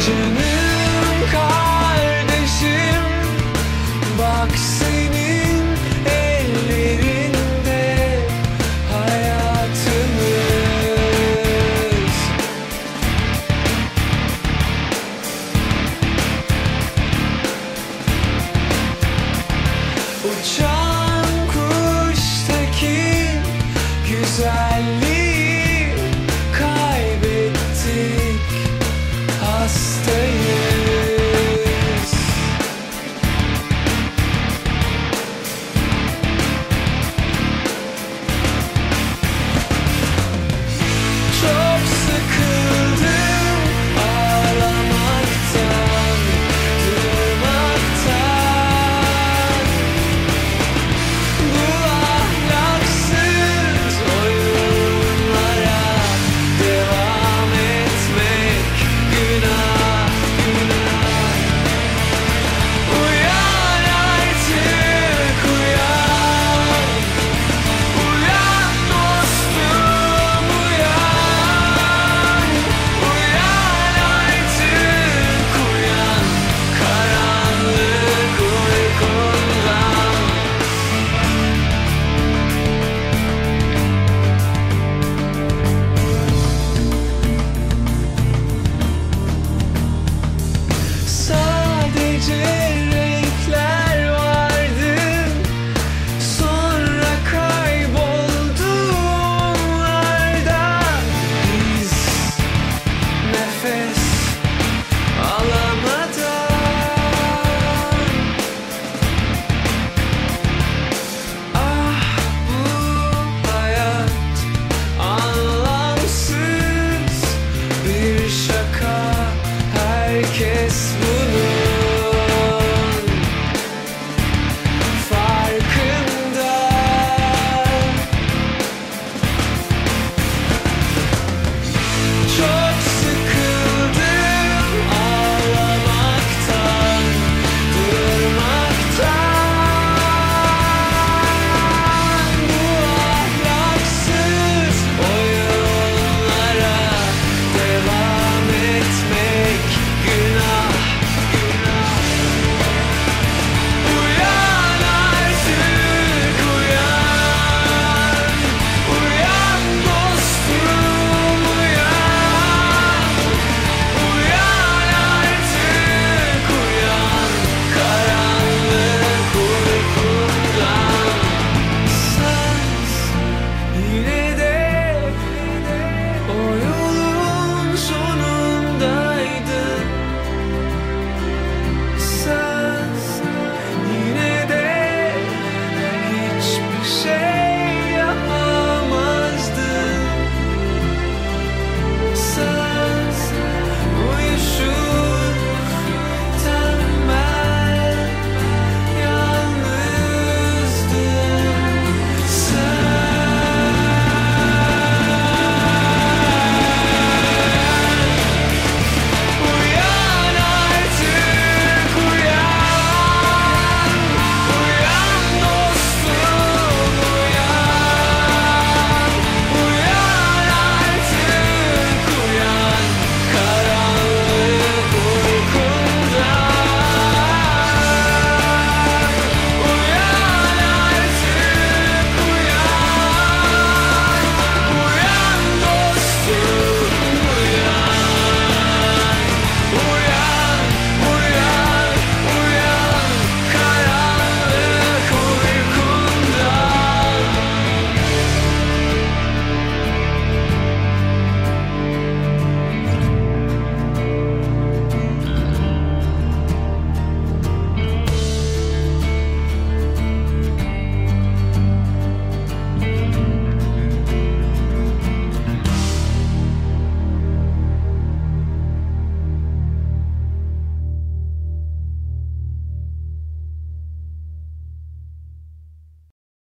continue this